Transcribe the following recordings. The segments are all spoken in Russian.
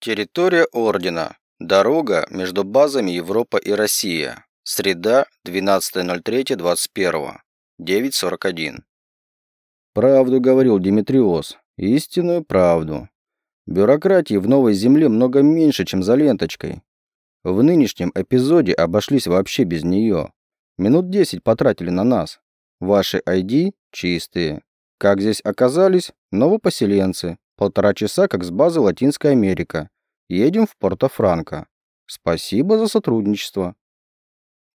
Территория Ордена. Дорога между базами Европа и Россия. Среда, 12.03.21. 9.41. Правду говорил Димитриос. Истинную правду. Бюрократии в Новой Земле много меньше, чем за ленточкой. В нынешнем эпизоде обошлись вообще без нее. Минут 10 потратили на нас. Ваши ID чистые. Как здесь оказались? Новопоселенцы. Полтора часа, как с базы Латинская Америка. Едем в Порто-Франко. Спасибо за сотрудничество.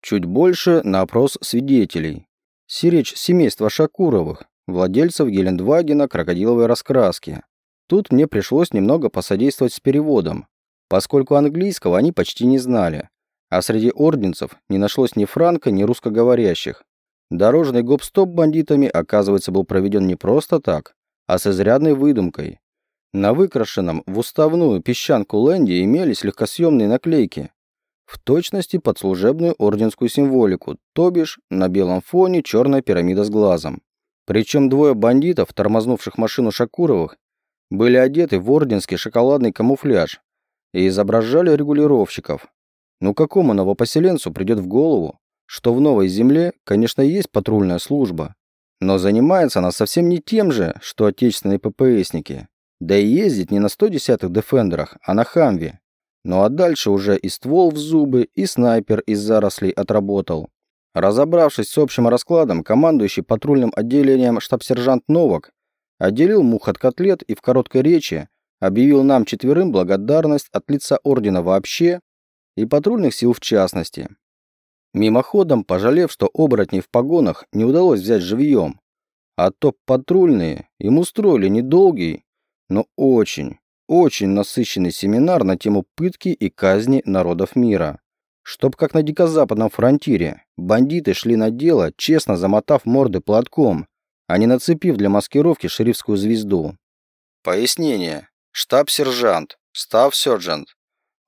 Чуть больше на опрос свидетелей. Сиречь семейства Шакуровых, владельцев Гелендвагена крокодиловой раскраски. Тут мне пришлось немного посодействовать с переводом, поскольку английского они почти не знали, а среди орденцев не нашлось ни франко, ни русскоговорящих. Дорожный гоп-стоп бандитами, оказывается, был проведен не просто так, а с изрядной выдумкой. На выкрашенном в уставную песчанку ленде имелись легкосъемные наклейки, в точности под служебную орденскую символику, то бишь на белом фоне черная пирамида с глазом. Причем двое бандитов, тормознувших машину Шакуровых, были одеты в орденский шоколадный камуфляж и изображали регулировщиков. Ну какому новопоселенцу придет в голову, что в Новой Земле, конечно, есть патрульная служба, но занимается она совсем не тем же, что отечественные ППСники. Да и ездить не на 110-х Дефендерах, а на Хамве. Ну а дальше уже и ствол в зубы, и снайпер из зарослей отработал. Разобравшись с общим раскладом, командующий патрульным отделением штаб-сержант Новак отделил мух от котлет и в короткой речи объявил нам четверым благодарность от лица ордена вообще и патрульных сил в частности. Мимоходом, пожалев, что оборотней в погонах не удалось взять живьем, а топ-патрульные им устроили недолгий, но очень, очень насыщенный семинар на тему пытки и казни народов мира. Чтоб как на дикозападном фронтире, бандиты шли на дело, честно замотав морды платком, а не нацепив для маскировки шерифскую звезду. Пояснение. Штаб-сержант, став-сержант,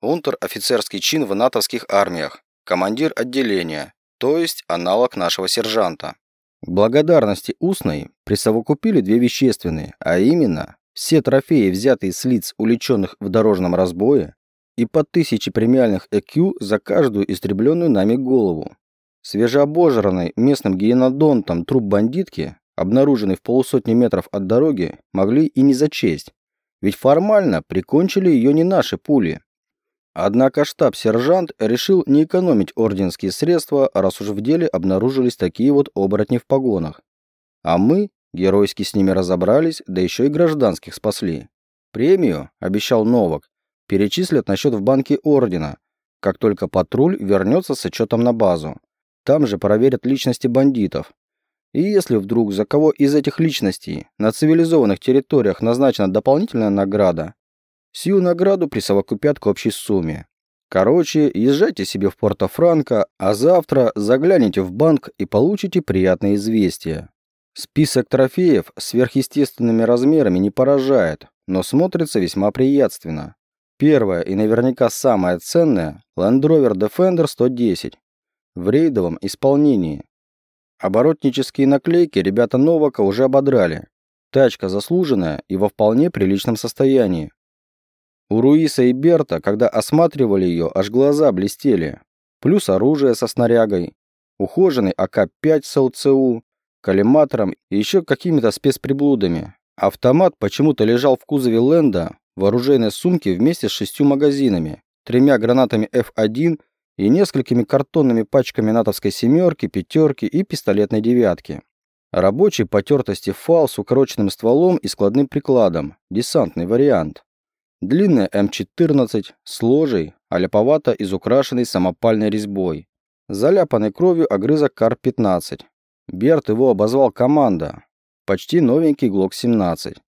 унтер-офицерский чин в натовских армиях, командир отделения, то есть аналог нашего сержанта. К благодарности устной присовокупили две вещественные, а именно все трофеи, взятые с лиц, уличенных в дорожном разбое, и по тысяче премиальных ЭКЮ за каждую истребленную нами голову. Свежеобожранный местным гиенодонтом труп бандитки, обнаруженный в полусотни метров от дороги, могли и не зачесть, ведь формально прикончили ее не наши пули. Однако штаб-сержант решил не экономить орденские средства, раз уж в деле обнаружились такие вот оборотни в погонах. А мы Геройски с ними разобрались, да еще и гражданских спасли. Премию, обещал Новак, перечислят на счет в банке Ордена, как только патруль вернется с отчетом на базу. Там же проверят личности бандитов. И если вдруг за кого из этих личностей на цивилизованных территориях назначена дополнительная награда, сию награду присовокупят к общей сумме. Короче, езжайте себе в Порто-Франко, а завтра загляните в банк и получите приятное известие. Список трофеев сверхъестественными размерами не поражает, но смотрится весьма приятственно. Первое и наверняка самое ценное – Land Rover Defender 110 в рейдовом исполнении. Оборотнические наклейки ребята Новака уже ободрали. Тачка заслуженная и во вполне приличном состоянии. У Руиса и Берта, когда осматривали ее, аж глаза блестели. Плюс оружие со снарягой, ухоженный АК-5 с ЛЦУ, коллиматором и еще какими-то спецприблудами. Автомат почему-то лежал в кузове Ленда в оружейной сумке вместе с шестью магазинами, тремя гранатами F1 и несколькими картонными пачками натовской семерки, пятерки и пистолетной девятки. Рабочий потертости фал с укороченным стволом и складным прикладом. Десантный вариант. Длинная М14 с ложей, а ляповато изукрашенной самопальной резьбой. Заляпанный кровью огрызок Кар-15. Берт его обозвал команда. Почти новенький ГЛОК-17.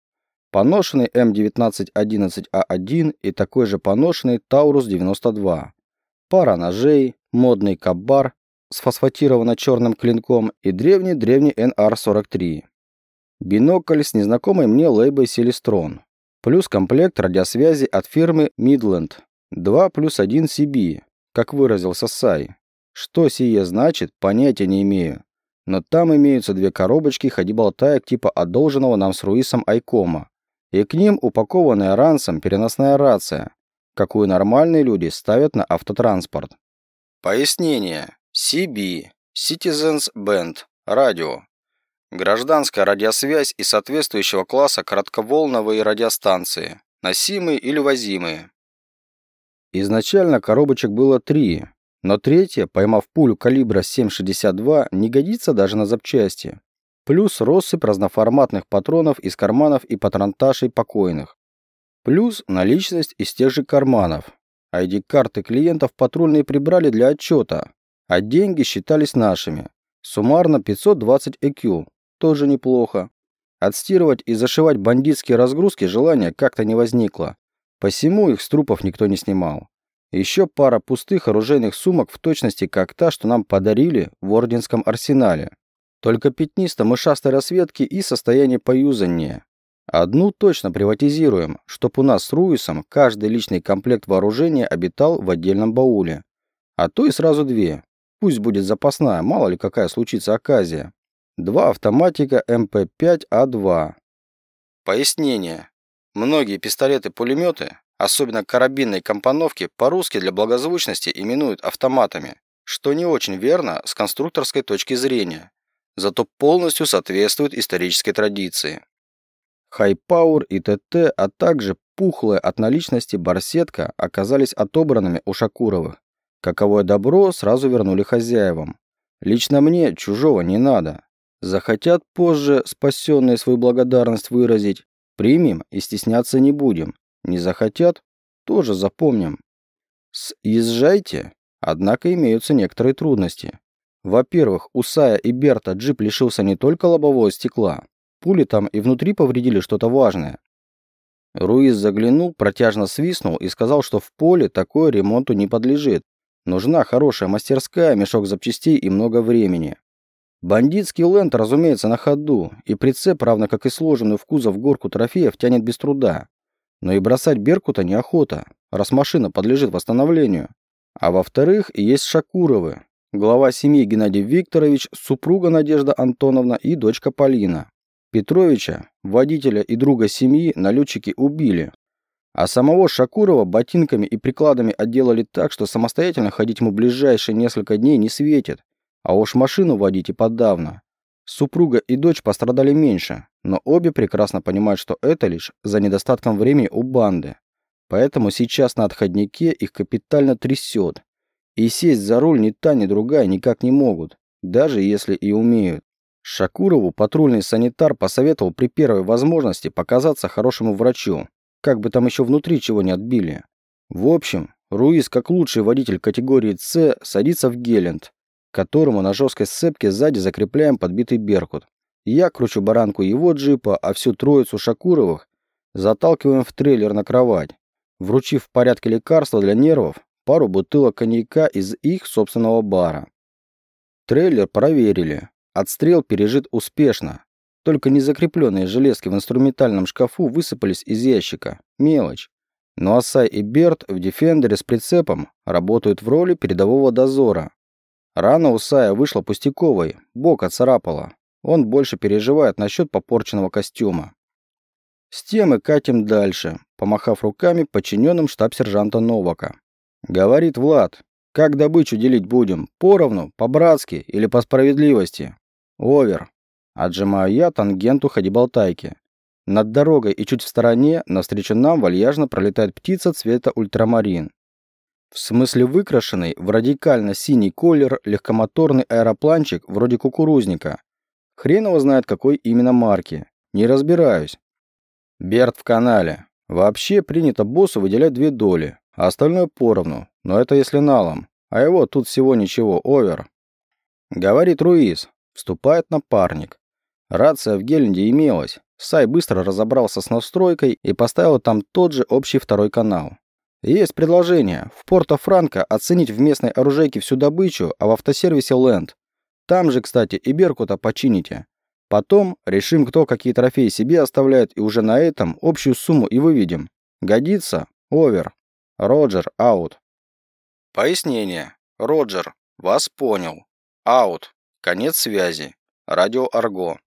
Поношенный М1911А1 и такой же поношенный Таурус-92. Пара ножей, модный каббар с фосфатированно-черным клинком и древний-древний НР-43. Бинокль с незнакомой мне лейбой Селестрон. Плюс комплект радиосвязи от фирмы Midland. 2 плюс 1 CB, как выразился Сай. Что сие значит, понятия не имею но там имеются две коробочки ходи-болтаек типа одолженного нам с Руисом Айкома, и к ним упакованная ранцем переносная рация, какую нормальные люди ставят на автотранспорт. Пояснение. CB. Citizens Band. Радио. Гражданская радиосвязь и соответствующего класса коротковолновые радиостанции. Носимые или возимые. Изначально коробочек было три, но третья, поймав пулю калибра 7,62, не годится даже на запчасти. Плюс россыпь разноформатных патронов из карманов и патронташей покойных. Плюс наличность из тех же карманов. ID-карты клиентов патрульные прибрали для отчета, а деньги считались нашими. Суммарно 520 EQ. Тоже неплохо. Отстирывать и зашивать бандитские разгрузки желания как-то не возникло. Посему их с трупов никто не снимал. Еще пара пустых оружейных сумок в точности как та, что нам подарили в Орденском арсенале. Только пятнисто-мышастой расцветки и состояние поюзаннее. Одну точно приватизируем, чтоб у нас с Руисом каждый личный комплект вооружения обитал в отдельном бауле. А то и сразу две. Пусть будет запасная, мало ли какая случится оказия. Два автоматика МП-5А2. Пояснение. Многие пистолеты-пулеметы, особенно карабинные компоновки, по-русски для благозвучности именуют автоматами, что не очень верно с конструкторской точки зрения, зато полностью соответствует исторической традиции. Хайпауэр и ТТ, а также пухлая от наличности барсетка оказались отобранными у Шакуровых. Каковое добро сразу вернули хозяевам. Лично мне чужого не надо. Захотят позже спасенные свою благодарность выразить, примем и стесняться не будем. Не захотят, тоже запомним. Съезжайте, однако имеются некоторые трудности. Во-первых, у Сая и Берта джип лишился не только лобового стекла, Пули там и внутри повредили что-то важное. Руиз заглянул, протяжно свистнул и сказал, что в поле такое ремонту не подлежит. Нужна хорошая мастерская, мешок запчастей и много времени. Бандитский ленд, разумеется, на ходу, и прицеп, равно как и сложенную в кузов горку трофеев, тянет без труда. Но и бросать Беркута неохота, раз машина подлежит восстановлению. А во-вторых, есть Шакуровы, глава семьи Геннадий Викторович, супруга Надежда Антоновна и дочка Полина. Петровича, водителя и друга семьи, налетчики убили. А самого Шакурова ботинками и прикладами отделали так, что самостоятельно ходить ему ближайшие несколько дней не светит. А уж машину водить и подавно. Супруга и дочь пострадали меньше, но обе прекрасно понимают, что это лишь за недостатком времени у банды. Поэтому сейчас на отходнике их капитально трясет. И сесть за руль ни та, ни другая никак не могут, даже если и умеют. Шакурову патрульный санитар посоветовал при первой возможности показаться хорошему врачу, как бы там еще внутри чего не отбили. В общем, Руис, как лучший водитель категории С, садится в Гелент, которому на жесткой сцепке сзади закрепляем подбитый беркут. Я кручу баранку его джипа, а всю троицу Шакуровых заталкиваем в трейлер на кровать, вручив в порядке лекарства для нервов пару бутылок коньяка из их собственного бара. Трейлер проверили. Отстрел пережит успешно. Только незакрепленные железки в инструментальном шкафу высыпались из ящика. Мелочь. Но Асай и Берт в Дефендере с прицепом работают в роли передового дозора. Рана у Сая вышла пустяковой, бок отцарапала. Он больше переживает насчет попорченного костюма. С темы катим дальше, помахав руками подчиненным штаб-сержанта Новака. Говорит Влад, как добычу делить будем? Поровну, по-братски или по справедливости? Овер. Отжимаю я тангенту ходибалтайки. Над дорогой и чуть в стороне, навстречу нам вальяжно пролетает птица цвета ультрамарин. В смысле выкрашенный в радикально-синий колер легкомоторный аэропланчик вроде кукурузника. Хрен его знает какой именно марки. Не разбираюсь. Берт в канале. Вообще принято боссу выделять две доли, а остальное поровну. Но это если налом. А его тут всего ничего, овер. Говорит Руиз. Вступает напарник. Рация в Геленде имелась. Сай быстро разобрался с настройкой и поставил там тот же общий второй канал. Есть предложение. В Порто-Франко оценить в местной оружейке всю добычу, а в автосервисе Лэнд. Там же, кстати, и Беркута почините. Потом решим, кто какие трофеи себе оставляет, и уже на этом общую сумму и выведем. Годится? Овер. Роджер, аут. Пояснение. Роджер, вас понял. Аут. Конец связи. Радио Арго.